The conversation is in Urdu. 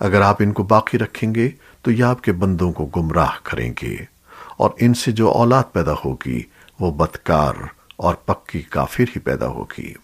اگر آپ ان کو باقی رکھیں گے تو یہ آپ کے بندوں کو گمراہ کریں گے اور ان سے جو اولاد پیدا ہوگی وہ بدکار اور پکی کافر ہی پیدا ہوگی۔